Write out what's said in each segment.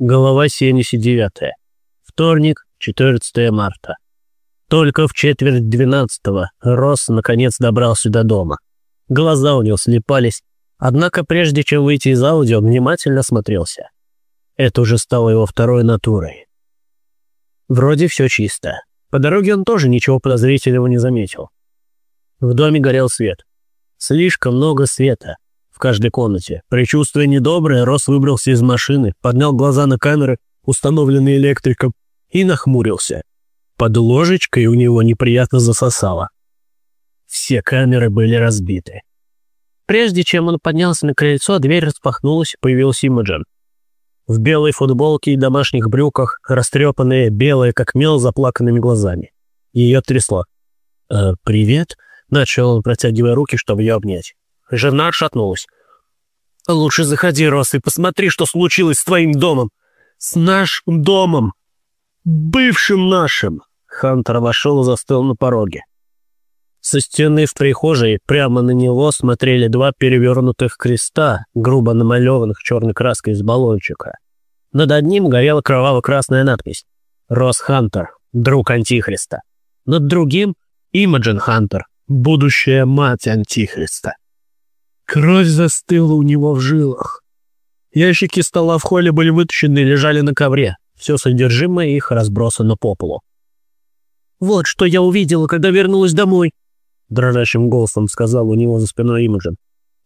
Глава 79. Вторник, 14 марта. Только в четверть двенадцатого Росс наконец добрался до дома. Глаза у него слепались, однако прежде чем выйти из аудио, внимательно смотрелся. Это уже стало его второй натурой. Вроде все чисто. По дороге он тоже ничего подозрительного не заметил. В доме горел свет. Слишком много света каждой комнате. Причувствуя недоброе, Рос выбрался из машины, поднял глаза на камеры, установленные электриком, и нахмурился. Под ложечкой у него неприятно засосало. Все камеры были разбиты. Прежде чем он поднялся на крыльцо, дверь распахнулась, появился Имаджин. В белой футболке и домашних брюках, растрепанная, белая, как мел, заплаканными глазами. Ее трясло. «Э, «Привет», — начал он, протягивая руки, чтобы ее обнять. Жена отшатнулась. «Лучше заходи, Рос, и посмотри, что случилось с твоим домом. С нашим домом. Бывшим нашим!» Хантер вошел и застыл на пороге. Со стены в прихожей прямо на него смотрели два перевернутых креста, грубо намалеванных черной краской из баллончика. Над одним горела кроваво-красная надпись «Рос Хантер, друг Антихриста». Над другим — Имаджин Хантер, будущая мать Антихриста. Кровь застыла у него в жилах. Ящики стола в холле были вытащены и лежали на ковре. Все содержимое их разбросано по полу. «Вот что я увидела, когда вернулась домой», — дрожащим голосом сказал у него за спиной Имаджин.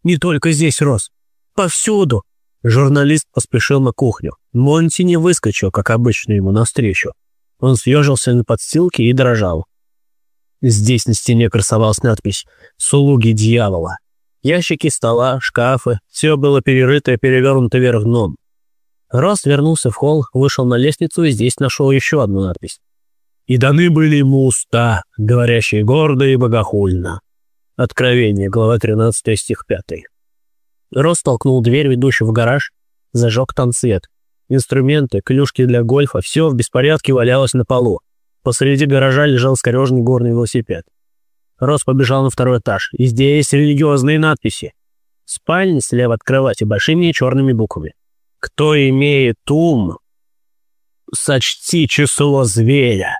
«Не только здесь, Рос. Повсюду». Журналист поспешил на кухню. Монти не выскочил, как обычно, ему навстречу. Он съежился на подстилке и дрожал. Здесь на стене красовалась надпись «Слуги дьявола». Ящики стола, шкафы, все было перерыто и перевернуто вверх дном. Рост вернулся в холл, вышел на лестницу и здесь нашел еще одну надпись. «И даны были ему уста, говорящие гордо и богохульно». Откровение, глава 13, стих 5. Рост толкнул дверь, ведущую в гараж, зажег танцвет. Инструменты, клюшки для гольфа, все в беспорядке валялось на полу. Посреди гаража лежал скорежный горный велосипед. Рос побежал на второй этаж. И здесь религиозные надписи. Спальня слева от кровати большими черными буквами. Кто имеет ум, сочти число зверя.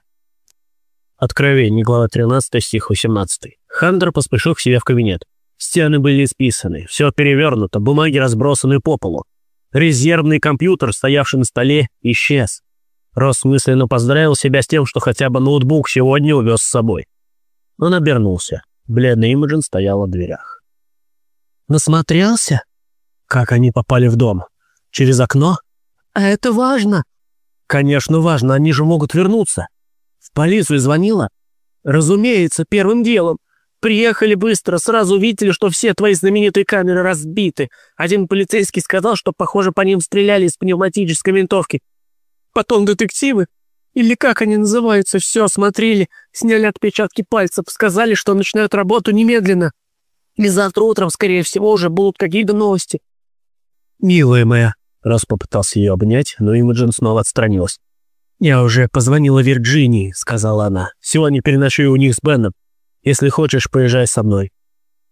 Откровение, глава 13, стих 18. Хантер поспешил к себе в кабинет. Стены были исписаны, все перевернуто, бумаги разбросаны по полу. Резервный компьютер, стоявший на столе, исчез. Рос мысленно поздравил себя с тем, что хотя бы ноутбук сегодня увез с собой. Он обернулся. Бледный Имаджин стоял в дверях. «Насмотрелся? Как они попали в дом? Через окно? А это важно!» «Конечно важно, они же могут вернуться!» «В полицию звонила?» «Разумеется, первым делом. Приехали быстро, сразу увидели, что все твои знаменитые камеры разбиты. Один полицейский сказал, что, похоже, по ним стреляли из пневматической винтовки. Потом детективы или как они называются, все осмотрели, сняли отпечатки пальцев, сказали, что начинают работу немедленно. И завтра утром, скорее всего, уже будут какие-то новости. «Милая моя», — раз попытался ее обнять, но Имаджин снова отстранилась. «Я уже позвонила Вирджинии», — сказала она. «Сегодня переночую у них с Беном. Если хочешь, поезжай со мной».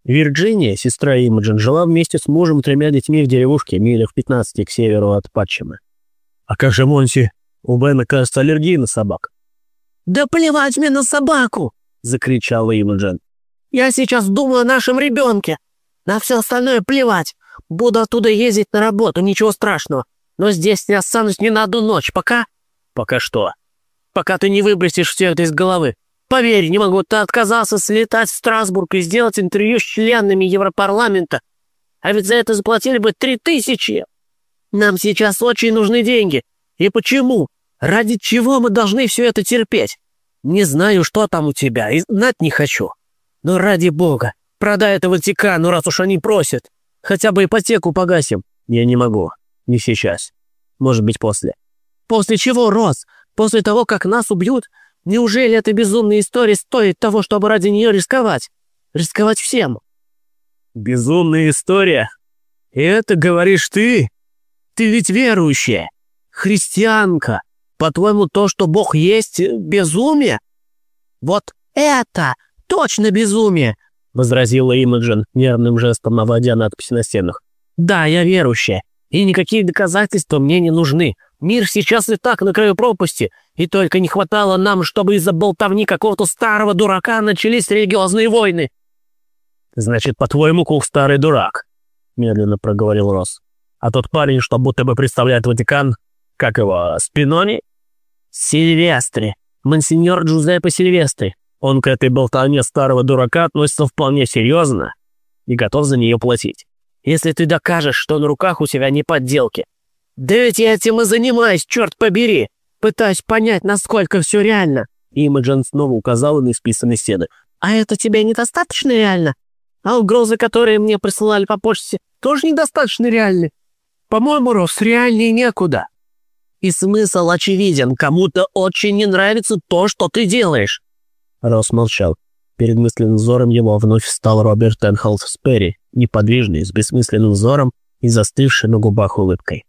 Вирджиния, сестра Имаджин, жила вместе с мужем и тремя детьми в деревушке, милях в 15 к северу от Патчема. «А как же Монти?» У Бена, кажется, аллергия на собак». «Да плевать мне на собаку!» — закричала Имаджин. «Я сейчас думаю о нашем ребенке. На все остальное плевать. Буду оттуда ездить на работу, ничего страшного. Но здесь не останусь ни на одну ночь, пока...» «Пока что?» «Пока ты не выбросишь все это из головы. Поверь, не могу, ты отказался слетать в Страсбург и сделать интервью с членами Европарламента. А ведь за это заплатили бы три тысячи. Нам сейчас очень нужны деньги. И почему? Ради чего мы должны все это терпеть? Не знаю, что там у тебя, и знать не хочу. Но ради бога, продай это Ватикану, раз уж они просят. Хотя бы ипотеку погасим. Я не могу. Не сейчас. Может быть, после. После чего, Рос? После того, как нас убьют? Неужели эта безумная история стоит того, чтобы ради нее рисковать? Рисковать всем? Безумная история? И это говоришь ты? Ты ведь верующая христианка. По-твоему, то, что Бог есть, безумие?» «Вот это точно безумие!» — возразила Имаджин, нервным жестом наводя надписи на стенах. «Да, я верующая, и никакие доказательства мне не нужны. Мир сейчас и так на краю пропасти, и только не хватало нам, чтобы из-за болтовни какого-то старого дурака начались религиозные войны». «Значит, по-твоему, Кук старый дурак», — медленно проговорил Росс. «А тот парень, что будто бы представляет Ватикан, как его, Спинони?» «Сильвестри. Монсеньор Джузеппе Сильвестри. Он к этой болтовне старого дурака относится вполне серьезно и готов за нее платить. Если ты докажешь, что на руках у тебя не подделки. Да ведь я этим и занимаюсь, черт побери. Пытаюсь понять, насколько все реально. Имаджин снова указала на исписанные стены. А это тебе недостаточно реально? А угрозы, которые мне присылали по почте, тоже недостаточно реальны. По-моему, Рос, реальнее некуда. И смысл очевиден. Кому-то очень не нравится то, что ты делаешь. Рос молчал. Перед мысленным взором его вновь встал Роберт Энхолд Сперри, неподвижный, с бессмысленным взором и застывший на губах улыбкой.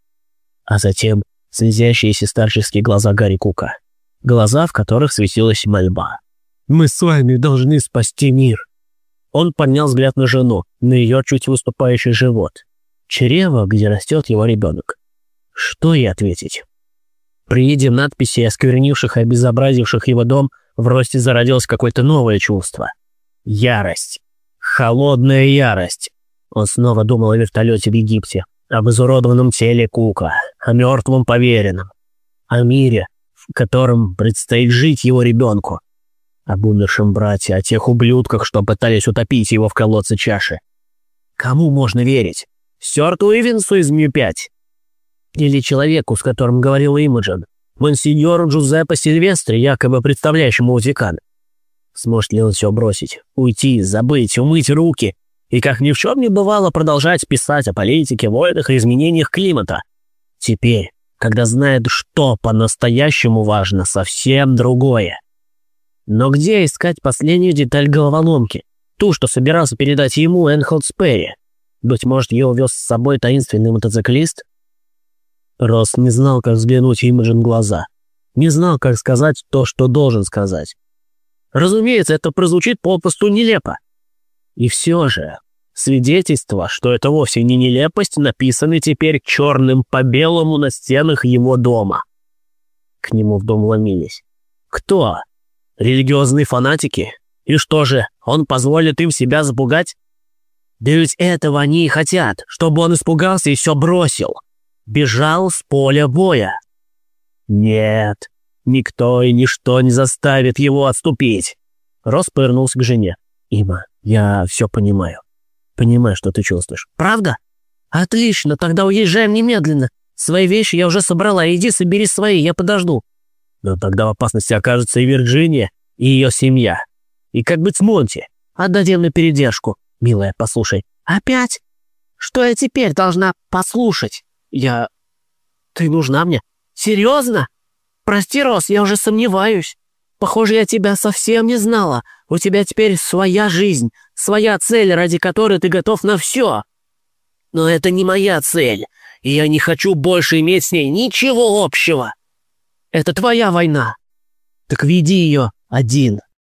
А затем слезящиеся старческие глаза Гарри Кука. Глаза, в которых светилась мольба. «Мы с вами должны спасти мир!» Он поднял взгляд на жену, на ее чуть выступающий живот. Чрево, где растет его ребенок. Что ей ответить? При виде надписей, осквернивших и обезобразивших его дом, в Росте зародилось какое-то новое чувство. Ярость. Холодная ярость. Он снова думал о вертолете в Египте, об изуродованном теле Кука, о мертвом поверенном, о мире, в котором предстоит жить его ребенку, об умершем брате, о тех ублюдках, что пытались утопить его в колодце чаши. Кому можно верить? Сёрту Ивенсу из Мью-5? Или человеку, с которым говорил Имаджин? монсеньору Джузеппе Сильвестре, якобы представляющему Ватикан. Сможет ли он все бросить, уйти, забыть, умыть руки и, как ни в чем не бывало, продолжать писать о политике, войнах и изменениях климата? Теперь, когда знает, что по-настоящему важно, совсем другое. Но где искать последнюю деталь головоломки? Ту, что собирался передать ему Энхолд Сперри? Быть может, ее увез с собой таинственный мотоциклист? Росс не знал, как взглянуть Имаджин в глаза. Не знал, как сказать то, что должен сказать. Разумеется, это прозвучит попросту нелепо. И все же, свидетельства, что это вовсе не нелепость, написаны теперь черным по белому на стенах его дома. К нему в дом ломились. Кто? Религиозные фанатики? И что же, он позволит им себя запугать? Да ведь этого они и хотят, чтобы он испугался и все бросил бежал с поля боя. Нет, никто и ничто не заставит его отступить. Рос повернулся к жене. Има, я все понимаю. Понимаю, что ты чувствуешь. Правда? Отлично, тогда уезжаем немедленно. Свои вещи я уже собрала, иди собери свои, я подожду. Но тогда в опасности окажется и Вирджиния, и ее семья. И как быть с Монти? Отдадим на передержку. Милая, послушай. Опять? Что я теперь должна послушать? Я... Ты нужна мне? Серьезно? Прости, Рос, я уже сомневаюсь. Похоже, я тебя совсем не знала. У тебя теперь своя жизнь, своя цель, ради которой ты готов на все. Но это не моя цель, и я не хочу больше иметь с ней ничего общего. Это твоя война. Так веди ее один.